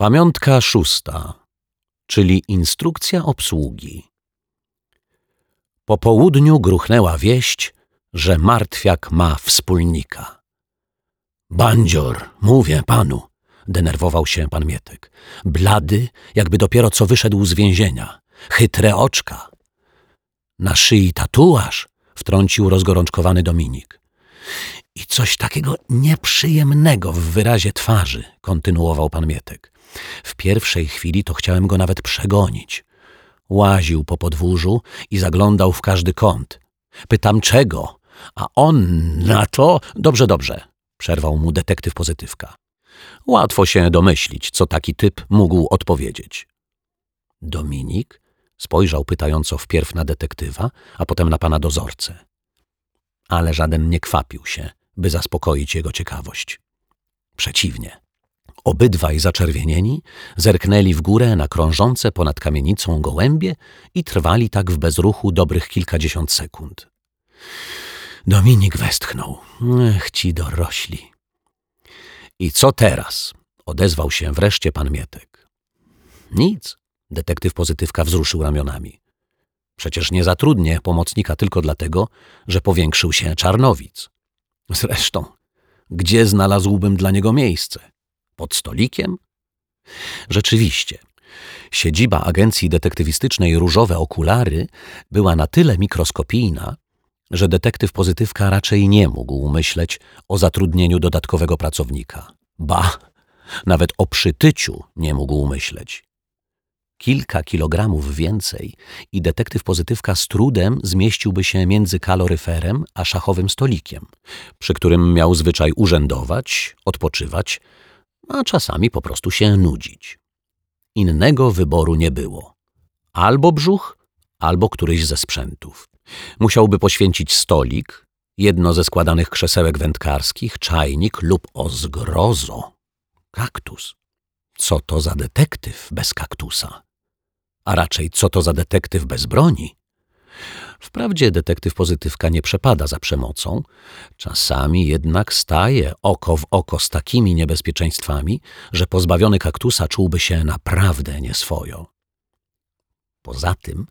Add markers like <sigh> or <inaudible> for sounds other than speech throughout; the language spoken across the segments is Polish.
Pamiątka szósta, czyli instrukcja obsługi. Po południu gruchnęła wieść, że martwiak ma wspólnika. Bandzior, mówię panu, denerwował się pan Mietek. Blady, jakby dopiero co wyszedł z więzienia. Chytre oczka. Na szyi tatuaż, wtrącił rozgorączkowany Dominik. I coś takiego nieprzyjemnego w wyrazie twarzy, kontynuował pan Mietek. W pierwszej chwili to chciałem go nawet przegonić. Łaził po podwórzu i zaglądał w każdy kąt. Pytam czego, a on na to... Dobrze, dobrze, przerwał mu detektyw pozytywka. Łatwo się domyślić, co taki typ mógł odpowiedzieć. Dominik spojrzał pytająco wpierw na detektywa, a potem na pana dozorcę. Ale żaden nie kwapił się, by zaspokoić jego ciekawość. Przeciwnie. Obydwaj zaczerwienieni zerknęli w górę na krążące ponad kamienicą gołębie i trwali tak w bezruchu dobrych kilkadziesiąt sekund. Dominik westchnął. Ech, ci dorośli. I co teraz? Odezwał się wreszcie pan Mietek. Nic. Detektyw pozytywka wzruszył ramionami. Przecież nie zatrudnię pomocnika tylko dlatego, że powiększył się Czarnowic. Zresztą, gdzie znalazłbym dla niego miejsce? Pod stolikiem? Rzeczywiście, siedziba agencji detektywistycznej Różowe Okulary była na tyle mikroskopijna, że detektyw pozytywka raczej nie mógł myśleć o zatrudnieniu dodatkowego pracownika. Ba, nawet o przytyciu nie mógł myśleć. Kilka kilogramów więcej i detektyw pozytywka z trudem zmieściłby się między kaloryferem a szachowym stolikiem, przy którym miał zwyczaj urzędować, odpoczywać, a czasami po prostu się nudzić. Innego wyboru nie było. Albo brzuch, albo któryś ze sprzętów. Musiałby poświęcić stolik, jedno ze składanych krzesełek wędkarskich, czajnik lub o zgrozo kaktus. Co to za detektyw bez kaktusa? A raczej co to za detektyw bez broni? Wprawdzie detektyw pozytywka nie przepada za przemocą, czasami jednak staje oko w oko z takimi niebezpieczeństwami, że pozbawiony kaktusa czułby się naprawdę nieswojo. Poza tym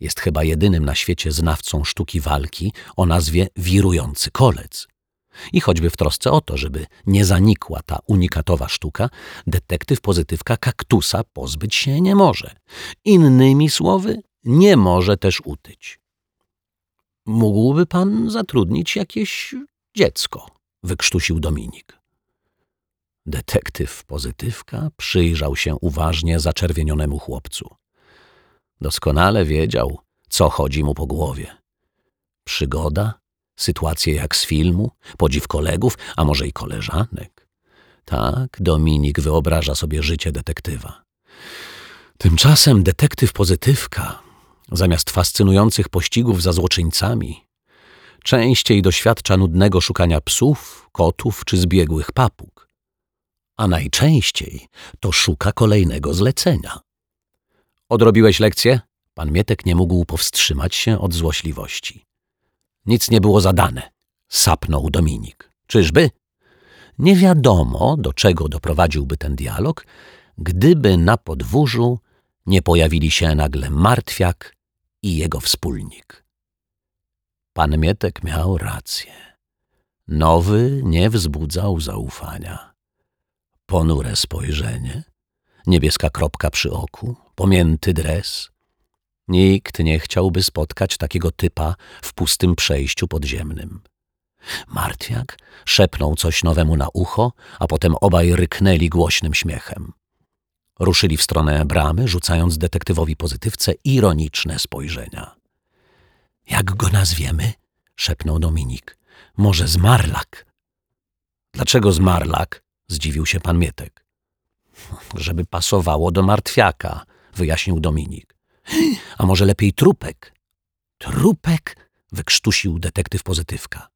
jest chyba jedynym na świecie znawcą sztuki walki o nazwie wirujący kolec. I choćby w trosce o to, żeby nie zanikła ta unikatowa sztuka, detektyw pozytywka kaktusa pozbyć się nie może. Innymi słowy, nie może też utyć. Mógłby pan zatrudnić jakieś dziecko, wykrztusił Dominik. Detektyw pozytywka przyjrzał się uważnie zaczerwienionemu chłopcu. Doskonale wiedział, co chodzi mu po głowie. Przygoda, sytuacje jak z filmu, podziw kolegów, a może i koleżanek. Tak Dominik wyobraża sobie życie detektywa. Tymczasem detektyw pozytywka, zamiast fascynujących pościgów za złoczyńcami, częściej doświadcza nudnego szukania psów, kotów czy zbiegłych papug. A najczęściej to szuka kolejnego zlecenia. Odrobiłeś lekcję? Pan Mietek nie mógł powstrzymać się od złośliwości. Nic nie było zadane, sapnął Dominik. Czyżby? Nie wiadomo, do czego doprowadziłby ten dialog, gdyby na podwórzu nie pojawili się nagle martwiak i jego wspólnik. Pan Mietek miał rację. Nowy nie wzbudzał zaufania. Ponure spojrzenie, niebieska kropka przy oku, pomięty dres. Nikt nie chciałby spotkać takiego typa w pustym przejściu podziemnym. Martwiak szepnął coś nowemu na ucho, a potem obaj ryknęli głośnym śmiechem. Ruszyli w stronę bramy, rzucając detektywowi pozytywce ironiczne spojrzenia. Jak go nazwiemy? szepnął Dominik. Może Zmarlak. Dlaczego Zmarlak? zdziwił się pan Mietek. Żeby pasowało do martwiaka, wyjaśnił Dominik. A może lepiej trupek? Trupek? wykrztusił detektyw pozytywka.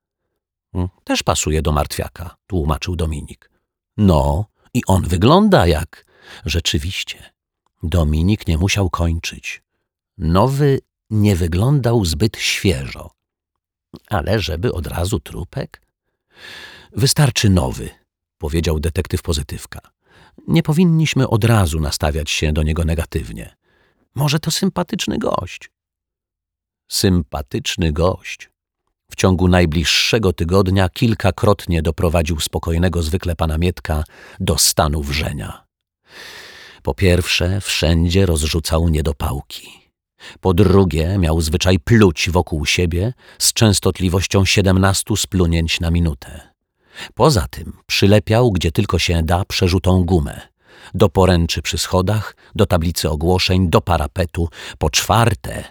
Hmm, też pasuje do martwiaka, tłumaczył Dominik. No, i on wygląda jak. Rzeczywiście. Dominik nie musiał kończyć. Nowy nie wyglądał zbyt świeżo. Ale żeby od razu trupek? Wystarczy nowy, powiedział detektyw pozytywka. Nie powinniśmy od razu nastawiać się do niego negatywnie. Może to sympatyczny gość. Sympatyczny gość. W ciągu najbliższego tygodnia kilkakrotnie doprowadził spokojnego zwykle pana Mietka do stanu wrzenia. Po pierwsze, wszędzie rozrzucał niedopałki. Po drugie, miał zwyczaj pluć wokół siebie z częstotliwością 17 splunięć na minutę. Poza tym przylepiał, gdzie tylko się da, przerzutą gumę. Do poręczy przy schodach, do tablicy ogłoszeń, do parapetu. Po czwarte,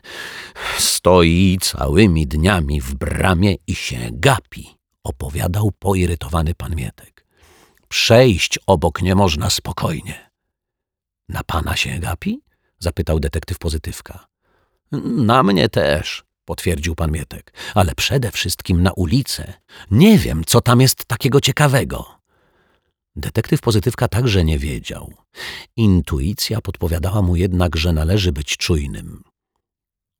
stoi całymi dniami w bramie i się gapi, opowiadał poirytowany pan Mietek. Przejść obok nie można spokojnie. Na pana się gapi? zapytał detektyw pozytywka. Na mnie też, potwierdził pan Mietek, ale przede wszystkim na ulicę. Nie wiem, co tam jest takiego ciekawego. Detektyw pozytywka także nie wiedział. Intuicja podpowiadała mu jednak, że należy być czujnym.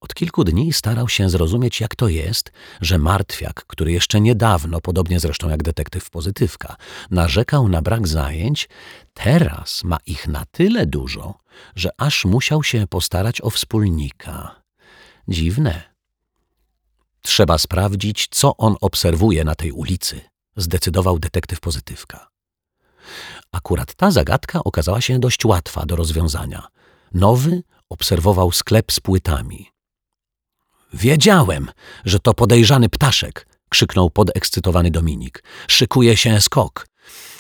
Od kilku dni starał się zrozumieć, jak to jest, że martwiak, który jeszcze niedawno, podobnie zresztą jak detektyw pozytywka, narzekał na brak zajęć, teraz ma ich na tyle dużo, że aż musiał się postarać o wspólnika. Dziwne. Trzeba sprawdzić, co on obserwuje na tej ulicy, zdecydował detektyw pozytywka. Akurat ta zagadka okazała się dość łatwa do rozwiązania. Nowy obserwował sklep z płytami. Wiedziałem, że to podejrzany ptaszek, krzyknął podekscytowany Dominik. Szykuje się skok.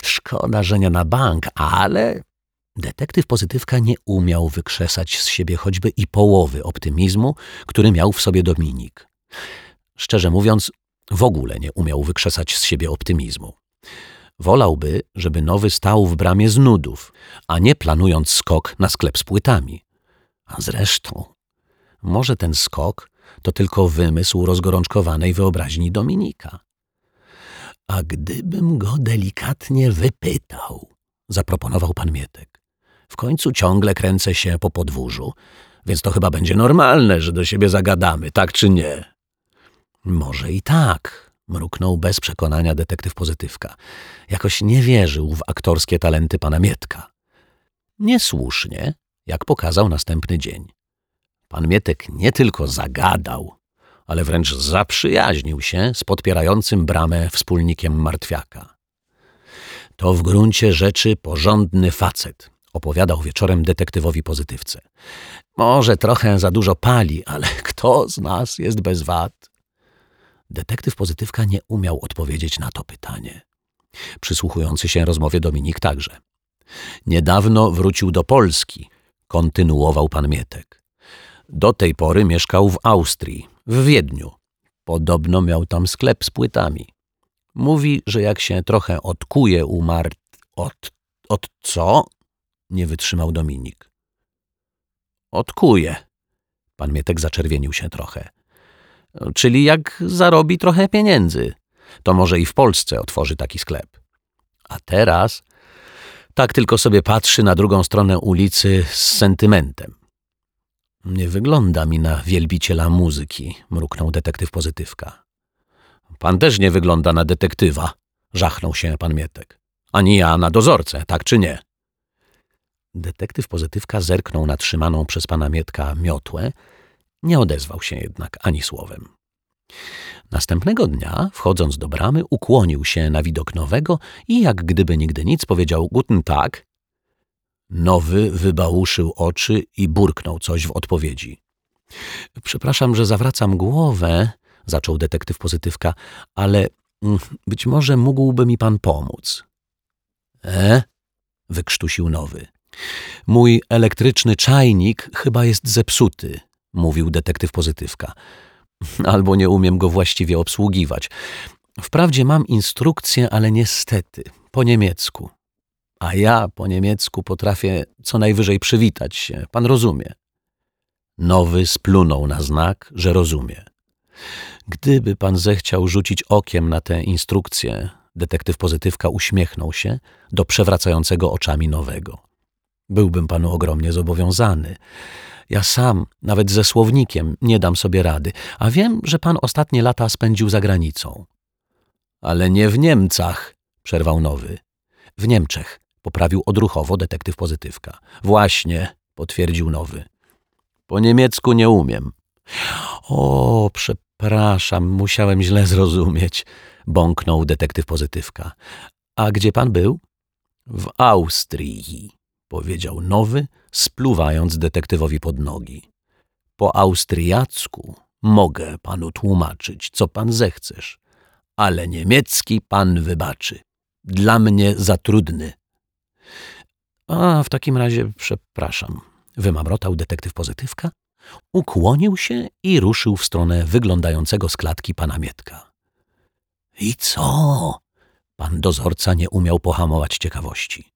Szkoda, że nie na bank, ale Detektyw pozytywka nie umiał wykrzesać z siebie choćby i połowy optymizmu, który miał w sobie Dominik. Szczerze mówiąc, w ogóle nie umiał wykrzesać z siebie optymizmu. Wolałby, żeby nowy stał w bramie z nudów, a nie planując skok na sklep z płytami. A zresztą, może ten skok to tylko wymysł rozgorączkowanej wyobraźni Dominika. A gdybym go delikatnie wypytał, zaproponował pan Mietek. W końcu ciągle kręcę się po podwórzu, więc to chyba będzie normalne, że do siebie zagadamy, tak czy nie? Może i tak, mruknął bez przekonania detektyw pozytywka. Jakoś nie wierzył w aktorskie talenty pana Mietka. Niesłusznie, jak pokazał następny dzień. Pan Mietek nie tylko zagadał, ale wręcz zaprzyjaźnił się z podpierającym bramę wspólnikiem martwiaka. To w gruncie rzeczy porządny facet, opowiadał wieczorem detektywowi pozytywce. Może trochę za dużo pali, ale <laughs> kto z nas jest bez wad? Detektyw pozytywka nie umiał odpowiedzieć na to pytanie. Przysłuchujący się rozmowie Dominik także. Niedawno wrócił do Polski, kontynuował pan Mietek. Do tej pory mieszkał w Austrii, w Wiedniu. Podobno miał tam sklep z płytami. Mówi, że jak się trochę odkuje u Mart... Od... od co? Nie wytrzymał Dominik. Odkuje. Pan Mietek zaczerwienił się trochę. Czyli jak zarobi trochę pieniędzy, to może i w Polsce otworzy taki sklep. A teraz tak tylko sobie patrzy na drugą stronę ulicy z sentymentem. Nie wygląda mi na wielbiciela muzyki, mruknął detektyw pozytywka. Pan też nie wygląda na detektywa, żachnął się pan Mietek. Ani ja na dozorcę, tak czy nie? Detektyw pozytywka zerknął na trzymaną przez pana Mietka miotłę, nie odezwał się jednak ani słowem. Następnego dnia, wchodząc do bramy, ukłonił się na widok nowego i jak gdyby nigdy nic powiedział Guten Tag. Nowy wybałuszył oczy i burknął coś w odpowiedzi. Przepraszam, że zawracam głowę, zaczął detektyw pozytywka, ale mm, być może mógłby mi pan pomóc. E? wykrztusił nowy. Mój elektryczny czajnik chyba jest zepsuty, mówił detektyw pozytywka. Albo nie umiem go właściwie obsługiwać. Wprawdzie mam instrukcję, ale niestety po niemiecku. A ja po niemiecku potrafię co najwyżej przywitać się. Pan rozumie. Nowy splunął na znak, że rozumie. Gdyby pan zechciał rzucić okiem na tę instrukcję, detektyw pozytywka uśmiechnął się do przewracającego oczami nowego. Byłbym panu ogromnie zobowiązany. Ja sam, nawet ze słownikiem, nie dam sobie rady, a wiem, że pan ostatnie lata spędził za granicą. Ale nie w Niemcach, przerwał nowy. W Niemczech, poprawił odruchowo detektyw pozytywka. Właśnie, potwierdził nowy. Po niemiecku nie umiem. O, przepraszam, musiałem źle zrozumieć, bąknął detektyw pozytywka. A gdzie pan był? W Austrii, powiedział nowy, spluwając detektywowi pod nogi. Po austriacku mogę panu tłumaczyć, co pan zechcesz, ale niemiecki pan wybaczy. Dla mnie za trudny. A w takim razie przepraszam, wymamrotał detektyw pozytywka, ukłonił się i ruszył w stronę wyglądającego z klatki pana Mietka. I co? Pan dozorca nie umiał pohamować ciekawości.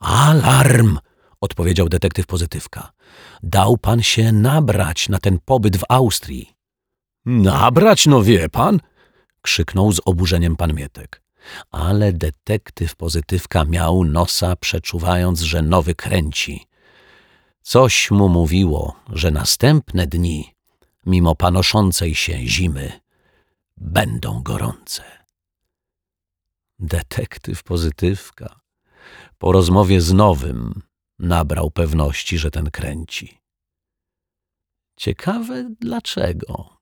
Alarm! odpowiedział detektyw pozytywka. Dał pan się nabrać na ten pobyt w Austrii. Nabrać, no wie pan? krzyknął z oburzeniem pan Mietek. Ale detektyw pozytywka miał nosa, przeczuwając, że nowy kręci. Coś mu mówiło, że następne dni, mimo panoszącej się zimy, będą gorące. Detektyw pozytywka po rozmowie z nowym nabrał pewności, że ten kręci. Ciekawe dlaczego.